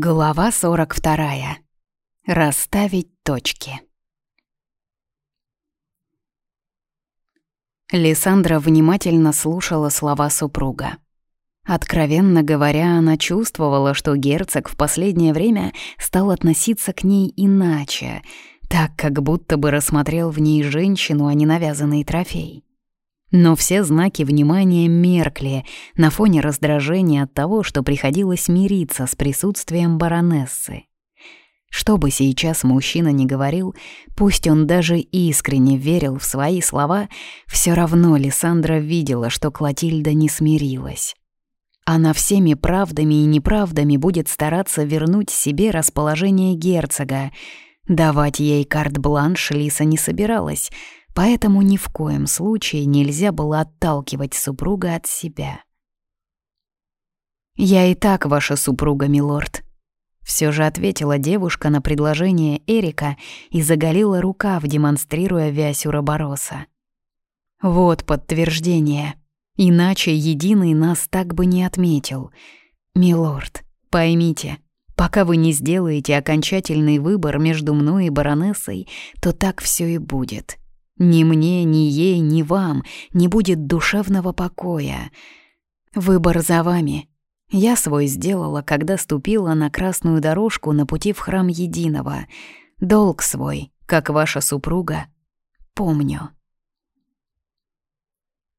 Глава 42. Расставить точки. Лиссандра внимательно слушала слова супруга. Откровенно говоря, она чувствовала, что герцог в последнее время стал относиться к ней иначе, так как будто бы рассмотрел в ней женщину, а не навязанный трофей. Но все знаки внимания меркли на фоне раздражения от того, что приходилось мириться с присутствием баронессы. Что бы сейчас мужчина ни говорил, пусть он даже искренне верил в свои слова, все равно Лиссандра видела, что Клотильда не смирилась. Она всеми правдами и неправдами будет стараться вернуть себе расположение герцога. Давать ей карт-бланш Лиса не собиралась — поэтому ни в коем случае нельзя было отталкивать супруга от себя. «Я и так ваша супруга, милорд», — все же ответила девушка на предложение Эрика и заголила рукав, демонстрируя вязь уробороса. «Вот подтверждение. Иначе единый нас так бы не отметил. Милорд, поймите, пока вы не сделаете окончательный выбор между мной и баронессой, то так все и будет». Ни мне, ни ей, ни вам не будет душевного покоя. Выбор за вами. Я свой сделала, когда ступила на красную дорожку на пути в храм Единого. Долг свой, как ваша супруга, помню.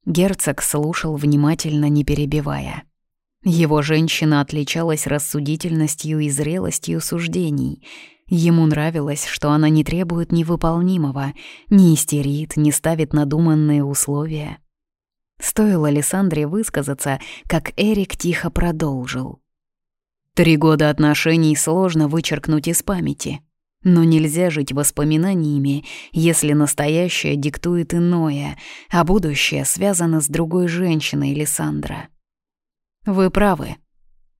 Герцог слушал внимательно, не перебивая. Его женщина отличалась рассудительностью и зрелостью суждений — Ему нравилось, что она не требует невыполнимого, не истерит, не ставит надуманные условия. Стоило Лиссандре высказаться, как Эрик тихо продолжил. «Три года отношений сложно вычеркнуть из памяти, но нельзя жить воспоминаниями, если настоящее диктует иное, а будущее связано с другой женщиной Лиссандра. Вы правы.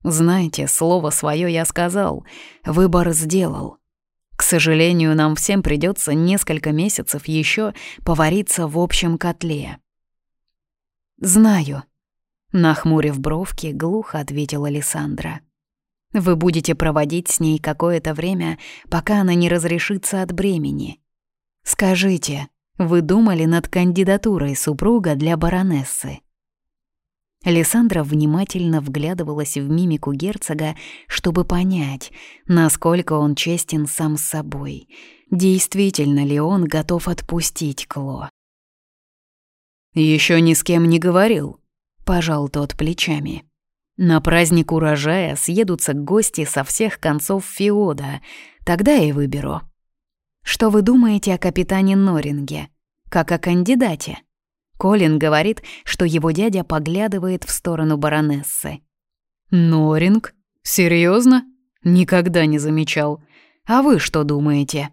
Знаете, слово свое я сказал, выбор сделал. К сожалению, нам всем придется несколько месяцев еще повариться в общем котле. «Знаю», — нахмурив бровки, глухо ответила Лиссандра. «Вы будете проводить с ней какое-то время, пока она не разрешится от бремени. Скажите, вы думали над кандидатурой супруга для баронессы?» Александра внимательно вглядывалась в мимику герцога, чтобы понять, насколько он честен сам с собой. Действительно ли он готов отпустить Кло? Еще ни с кем не говорил», — пожал тот плечами. «На праздник урожая съедутся гости со всех концов Феода, тогда и выберу». «Что вы думаете о капитане Норинге? Как о кандидате?» Колин говорит, что его дядя поглядывает в сторону баронессы. «Норинг? Серьезно? Никогда не замечал. А вы что думаете?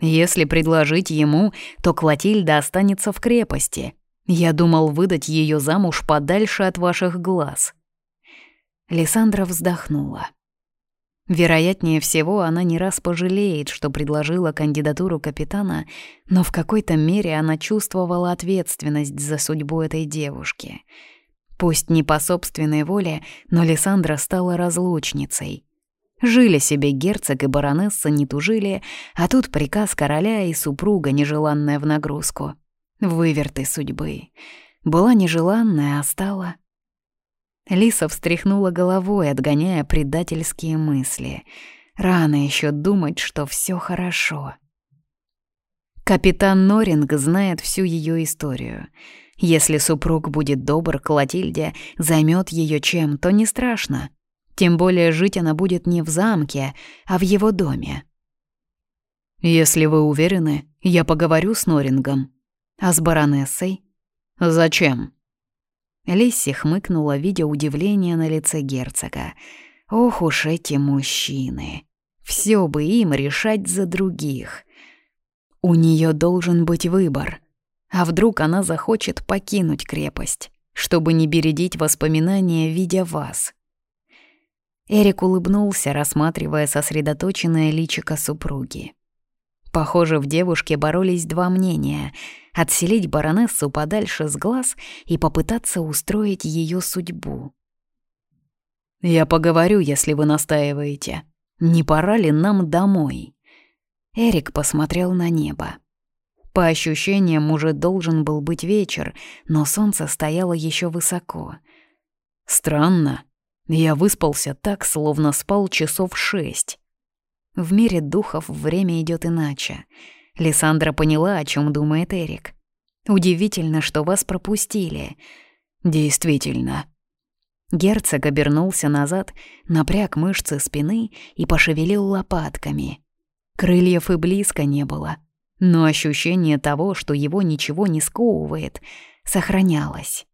Если предложить ему, то Клотильда останется в крепости. Я думал выдать ее замуж подальше от ваших глаз». Лиссандра вздохнула. Вероятнее всего, она не раз пожалеет, что предложила кандидатуру капитана, но в какой-то мере она чувствовала ответственность за судьбу этой девушки. Пусть не по собственной воле, но Лиссандра стала разлучницей. Жили себе герцог и баронесса не тужили, а тут приказ короля и супруга, нежеланная в нагрузку. Выверты судьбы. Была нежеланная, а стала Лиса встряхнула головой, отгоняя предательские мысли. Рано еще думать, что все хорошо. Капитан Норинг знает всю ее историю. Если супруг будет добр к займет ее чем, то не страшно. Тем более жить она будет не в замке, а в его доме. «Если вы уверены, я поговорю с Норингом. А с баронессой? Зачем?» Лисси хмыкнула, видя удивление на лице герцога. «Ох уж эти мужчины! Все бы им решать за других. У нее должен быть выбор. А вдруг она захочет покинуть крепость, чтобы не бередить воспоминания, видя вас?» Эрик улыбнулся, рассматривая сосредоточенное личико супруги. Похоже, в девушке боролись два мнения — отселить баронессу подальше с глаз и попытаться устроить ее судьбу. «Я поговорю, если вы настаиваете. Не пора ли нам домой?» Эрик посмотрел на небо. По ощущениям, уже должен был быть вечер, но солнце стояло еще высоко. Странно. Я выспался так, словно спал часов шесть. В мире духов время идет иначе. Лиссандра поняла, о чем думает Эрик. Удивительно, что вас пропустили. Действительно. Герцог обернулся назад, напряг мышцы спины и пошевелил лопатками. Крыльев и близко не было, но ощущение того, что его ничего не сковывает, сохранялось.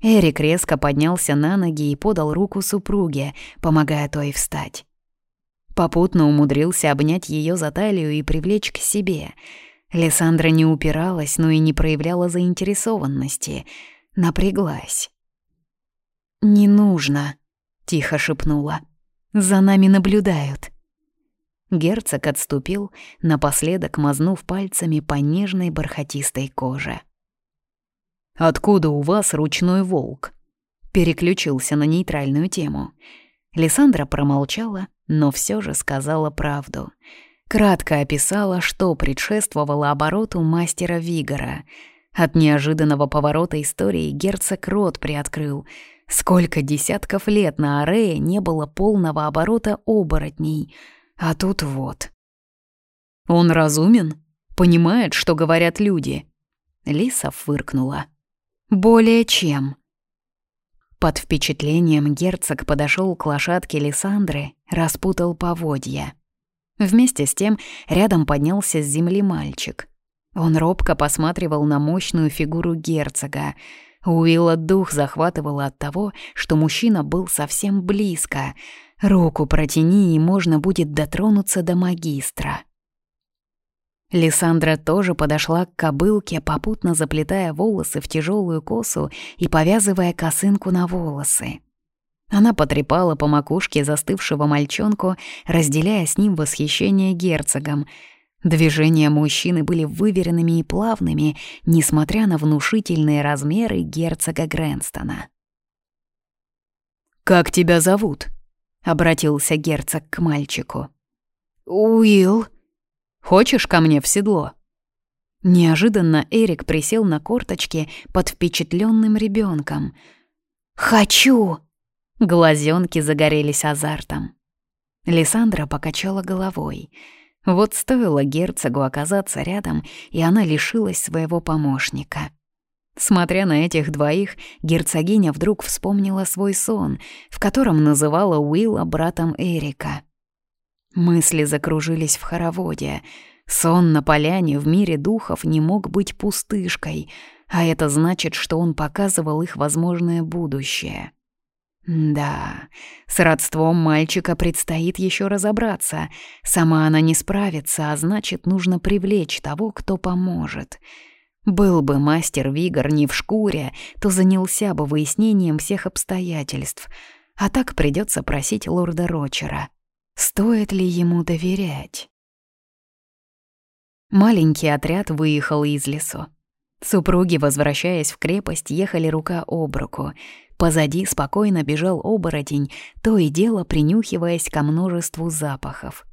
Эрик резко поднялся на ноги и подал руку супруге, помогая той встать. Попутно умудрился обнять ее за талию и привлечь к себе — Лиссандра не упиралась, но и не проявляла заинтересованности. Напряглась. «Не нужно», — тихо шепнула. «За нами наблюдают». Герцог отступил, напоследок мазнув пальцами по нежной бархатистой коже. «Откуда у вас ручной волк?» Переключился на нейтральную тему. Лиссандра промолчала, но все же сказала правду — Кратко описала, что предшествовало обороту мастера Вигора. От неожиданного поворота истории герцог рот приоткрыл. Сколько десятков лет на Арее не было полного оборота оборотней. А тут вот. «Он разумен? Понимает, что говорят люди?» Лиса фыркнула. «Более чем». Под впечатлением герцог подошел к лошадке Лиссандры, распутал поводья. Вместе с тем рядом поднялся с земли мальчик. Он робко посматривал на мощную фигуру герцога. Уилла дух захватывал от того, что мужчина был совсем близко. Руку протяни, и можно будет дотронуться до магистра. Лиссандра тоже подошла к кобылке, попутно заплетая волосы в тяжелую косу и повязывая косынку на волосы. Она потрепала по макушке застывшего мальчонку, разделяя с ним восхищение герцогом. Движения мужчины были выверенными и плавными, несмотря на внушительные размеры герцога Грэнстона. «Как тебя зовут?» — обратился герцог к мальчику. «Уилл». «Хочешь ко мне в седло?» Неожиданно Эрик присел на корточки под впечатленным ребенком. «Хочу!» Глазенки загорелись азартом. Лиссандра покачала головой. Вот стоило герцогу оказаться рядом, и она лишилась своего помощника. Смотря на этих двоих, герцогиня вдруг вспомнила свой сон, в котором называла Уилла братом Эрика. Мысли закружились в хороводе. Сон на поляне в мире духов не мог быть пустышкой, а это значит, что он показывал их возможное будущее. Да, с родством мальчика предстоит еще разобраться. Сама она не справится, а значит, нужно привлечь того, кто поможет. Был бы мастер Вигор не в шкуре, то занялся бы выяснением всех обстоятельств. А так придется просить лорда Рочера. Стоит ли ему доверять? Маленький отряд выехал из лесу. Супруги, возвращаясь в крепость, ехали рука об руку — Позади спокойно бежал оборотень, то и дело принюхиваясь ко множеству запахов.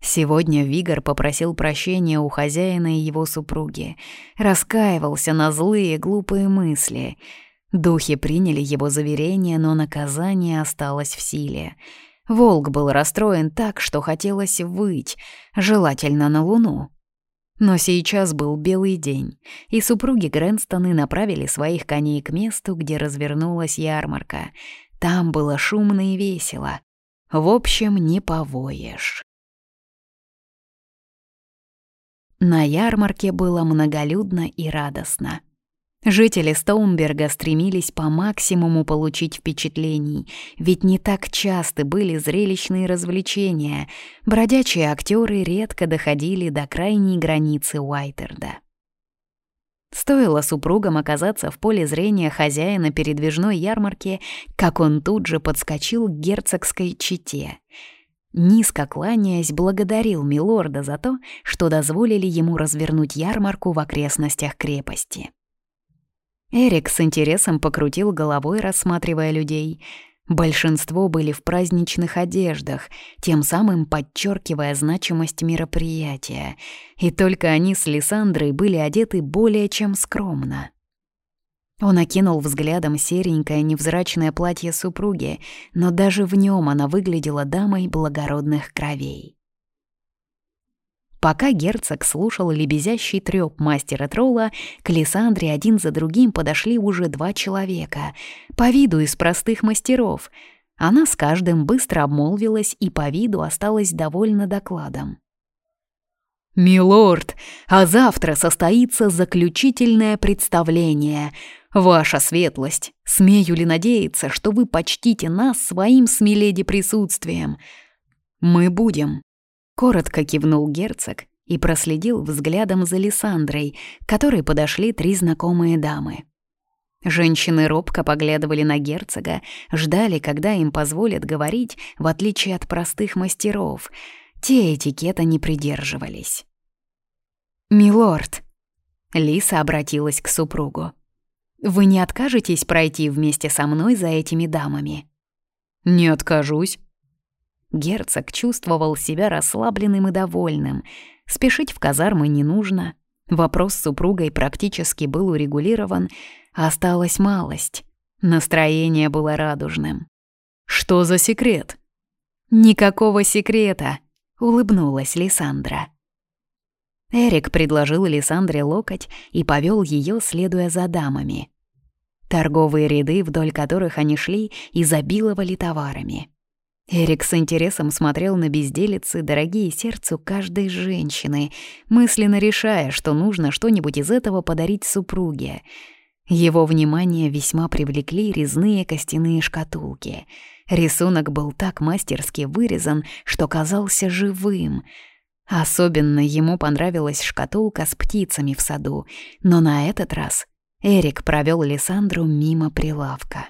Сегодня Вигор попросил прощения у хозяина и его супруги, раскаивался на злые глупые мысли. Духи приняли его заверение, но наказание осталось в силе. Волк был расстроен так, что хотелось выть, желательно на луну. Но сейчас был белый день, и супруги Грэнстоны направили своих коней к месту, где развернулась ярмарка. Там было шумно и весело. В общем, не повоешь. На ярмарке было многолюдно и радостно. Жители Стоунберга стремились по максимуму получить впечатлений, ведь не так часто были зрелищные развлечения, бродячие актеры редко доходили до крайней границы Уайтерда. Стоило супругам оказаться в поле зрения хозяина передвижной ярмарки, как он тут же подскочил к герцогской чете. Низко кланяясь, благодарил милорда за то, что дозволили ему развернуть ярмарку в окрестностях крепости. Эрик с интересом покрутил головой, рассматривая людей. Большинство были в праздничных одеждах, тем самым подчеркивая значимость мероприятия, и только они с Лиссандрой были одеты более чем скромно. Он окинул взглядом серенькое невзрачное платье супруги, но даже в нем она выглядела дамой благородных кровей. Пока герцог слушал лебезящий трёп мастера тролла, к Лиссандре один за другим подошли уже два человека, по виду из простых мастеров. Она с каждым быстро обмолвилась и по виду осталась довольна докладом. «Милорд, а завтра состоится заключительное представление. Ваша светлость, смею ли надеяться, что вы почтите нас своим смеледи присутствием? Мы будем», Коротко кивнул герцог и проследил взглядом за Лиссандрой, к которой подошли три знакомые дамы. Женщины робко поглядывали на герцога, ждали, когда им позволят говорить, в отличие от простых мастеров. Те этикета не придерживались. «Милорд», — Лиса обратилась к супругу, — «вы не откажетесь пройти вместе со мной за этими дамами?» «Не откажусь», Герцог чувствовал себя расслабленным и довольным. Спешить в казармы не нужно. Вопрос с супругой практически был урегулирован, осталась малость. Настроение было радужным. «Что за секрет?» «Никакого секрета», — улыбнулась Лиссандра. Эрик предложил Лиссандре локоть и повел ее, следуя за дамами. Торговые ряды, вдоль которых они шли, изобиловали товарами. Эрик с интересом смотрел на безделицы, дорогие сердцу каждой женщины, мысленно решая, что нужно что-нибудь из этого подарить супруге. Его внимание весьма привлекли резные костяные шкатулки. Рисунок был так мастерски вырезан, что казался живым. Особенно ему понравилась шкатулка с птицами в саду, но на этот раз Эрик провел Лиссандру мимо прилавка.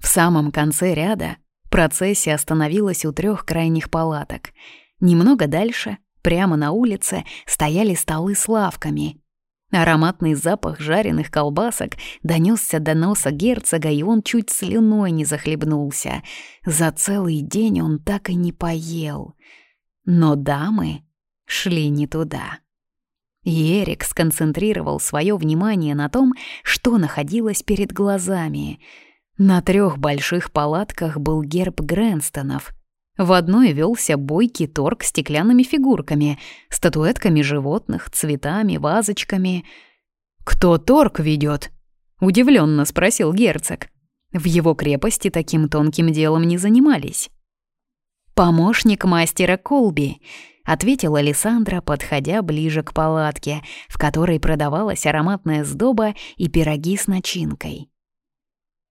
В самом конце ряда Процессия остановилась у трех крайних палаток. Немного дальше, прямо на улице, стояли столы с лавками. Ароматный запах жареных колбасок донесся до носа герцога, и он чуть слюной не захлебнулся. За целый день он так и не поел. Но дамы шли не туда. И Эрик сконцентрировал свое внимание на том, что находилось перед глазами — на трех больших палатках был герб Грэнстонов. В одной велся бойкий торг стеклянными фигурками, статуэтками животных, цветами, вазочками. «Кто торг ведет? удивленно спросил герцог. В его крепости таким тонким делом не занимались. «Помощник мастера Колби», — ответила Александра, подходя ближе к палатке, в которой продавалась ароматная сдоба и пироги с начинкой.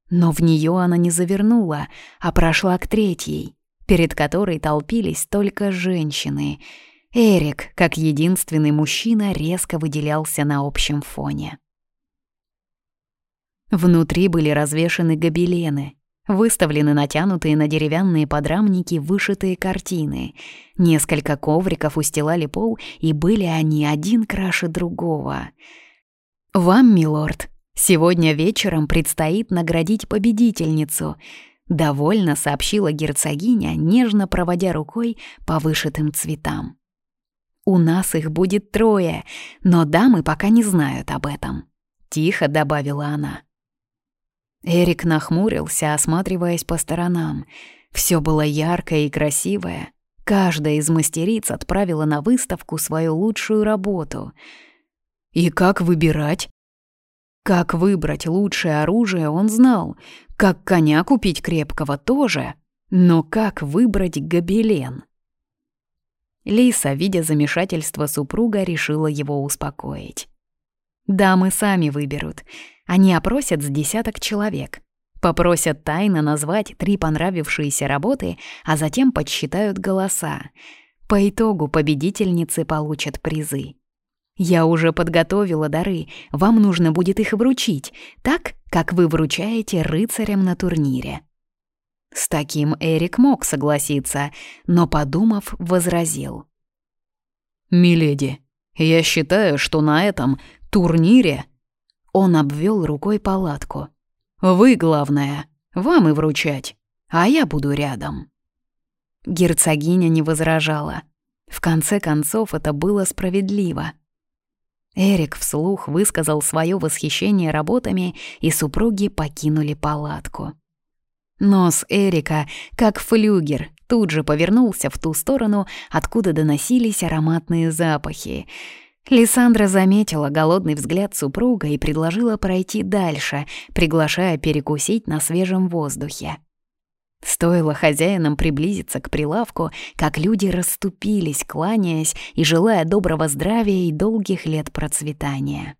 Но в нее она не завернула, а прошла к третьей, перед которой толпились только женщины. Эрик, как единственный мужчина, резко выделялся на общем фоне. Внутри были развешаны гобелены, выставлены натянутые на деревянные подрамники вышитые картины. Несколько ковриков устилали пол, и были они один краше другого. «Вам, милорд», Сегодня вечером предстоит наградить победительницу», — довольно сообщила герцогиня, нежно проводя рукой по вышитым цветам. «У нас их будет трое, но дамы пока не знают об этом», — тихо добавила она. Эрик нахмурился, осматриваясь по сторонам. Все было яркое и красивое. Каждая из мастериц отправила на выставку свою лучшую работу. «И как выбирать?» Как выбрать лучшее оружие он знал, как коня купить крепкого тоже, но как выбрать гобелен? Лиса, видя замешательство супруга, решила его успокоить. «Дамы сами выберут. Они опросят с десяток человек. Попросят тайно назвать три понравившиеся работы, а затем подсчитают голоса. По итогу победительницы получат призы. Я уже подготовила дары, вам нужно будет их вручить, так, как вы вручаете рыцарям на турнире». С таким Эрик мог согласиться, но, подумав, возразил. «Миледи, я считаю, что на этом турнире...» Он обвел рукой палатку. «Вы главное, Вам и вручать, а я буду рядом». Герцогиня не возражала. В конце концов, это было справедливо. Эрик вслух высказал свое восхищение работами, и супруги покинули палатку. Нос Эрика, как флюгер, тут же повернулся в ту сторону, откуда доносились ароматные запахи. Лиссандра заметила голодный взгляд супруга и предложила пройти дальше, приглашая перекусить на свежем воздухе. Стоило хозяинам приблизиться к прилавку, как люди расступились, кланяясь и желая доброго здравия и долгих лет процветания.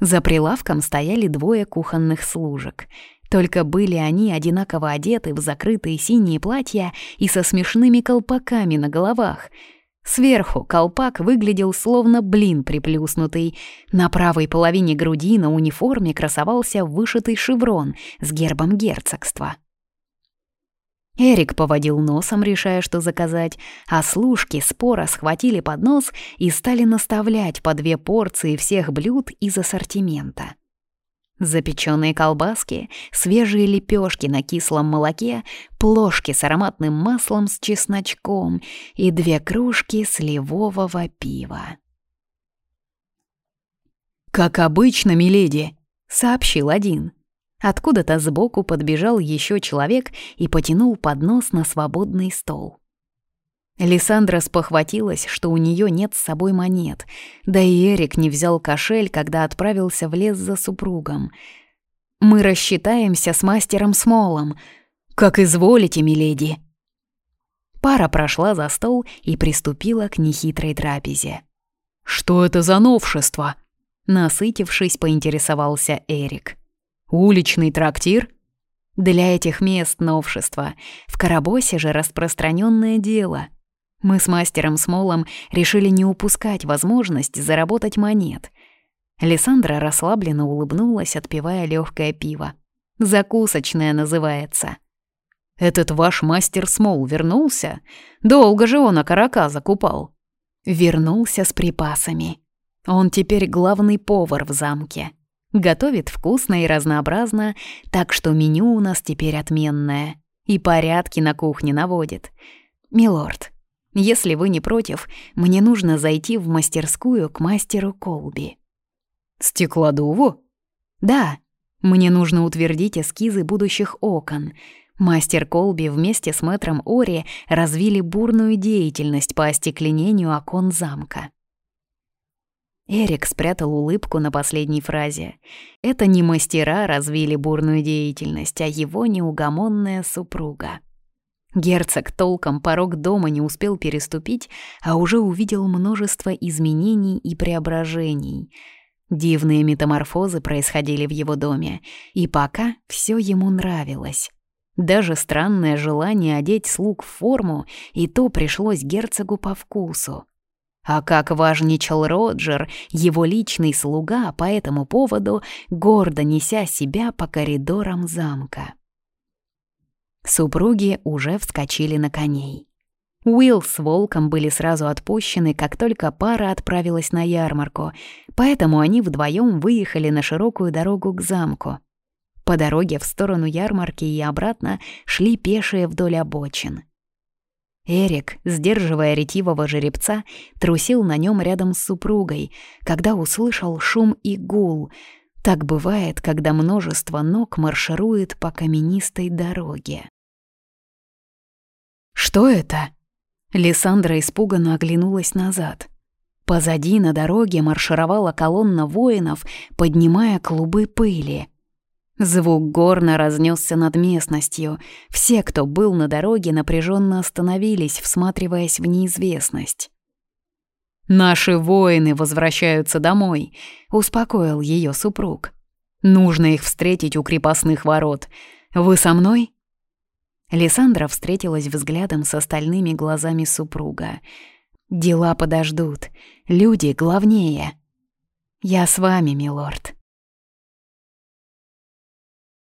За прилавком стояли двое кухонных служек. Только были они одинаково одеты в закрытые синие платья и со смешными колпаками на головах. Сверху колпак выглядел словно блин приплюснутый. На правой половине груди на униформе красовался вышитый шеврон с гербом герцогства. Эрик поводил носом, решая, что заказать, а служки спора схватили поднос и стали наставлять по две порции всех блюд из ассортимента. Запеченные колбаски, свежие лепешки на кислом молоке, плошки с ароматным маслом с чесночком и две кружки сливового пива. «Как обычно, миледи», — сообщил один. Откуда-то сбоку подбежал еще человек и потянул поднос на свободный стол. Лиссандра спохватилась, что у нее нет с собой монет, да и Эрик не взял кошель, когда отправился в лес за супругом. «Мы рассчитаемся с мастером Смолом. Как изволите, миледи!» Пара прошла за стол и приступила к нехитрой трапезе. «Что это за новшество?» Насытившись, поинтересовался Эрик. Уличный трактир? Для этих мест новшество. В Карабосе же распространенное дело. Мы с мастером Смолом решили не упускать возможность заработать монет. Лиссандра расслабленно улыбнулась, отпивая легкое пиво. «Закусочная называется». «Этот ваш мастер Смол вернулся? Долго же он окорока закупал». «Вернулся с припасами. Он теперь главный повар в замке». Готовит вкусно и разнообразно, так что меню у нас теперь отменное. И порядки на кухне наводит. Милорд, если вы не против, мне нужно зайти в мастерскую к мастеру Колби. Стеклодуву? Да, мне нужно утвердить эскизы будущих окон. Мастер Колби вместе с мэтром Ори развили бурную деятельность по остекленению окон замка. Эрик спрятал улыбку на последней фразе. Это не мастера развили бурную деятельность, а его неугомонная супруга. Герцог толком порог дома не успел переступить, а уже увидел множество изменений и преображений. Дивные метаморфозы происходили в его доме, и пока все ему нравилось. Даже странное желание одеть слуг в форму, и то пришлось герцогу по вкусу. А как важничал Роджер, его личный слуга, по этому поводу, гордо неся себя по коридорам замка. Супруги уже вскочили на коней. Уилл с Волком были сразу отпущены, как только пара отправилась на ярмарку, поэтому они вдвоем выехали на широкую дорогу к замку. По дороге в сторону ярмарки и обратно шли пешие вдоль обочин. Эрик, сдерживая ретивого жеребца, трусил на нем рядом с супругой, когда услышал шум и гул. Так бывает, когда множество ног марширует по каменистой дороге. «Что это?» Лиссандра испуганно оглянулась назад. Позади на дороге маршировала колонна воинов, поднимая клубы пыли. Звук горна разнесся над местностью. Все, кто был на дороге, напряженно остановились, всматриваясь в неизвестность. «Наши воины возвращаются домой», — успокоил ее супруг. «Нужно их встретить у крепостных ворот. Вы со мной?» Лиссандра встретилась взглядом с остальными глазами супруга. «Дела подождут. Люди главнее». «Я с вами, милорд».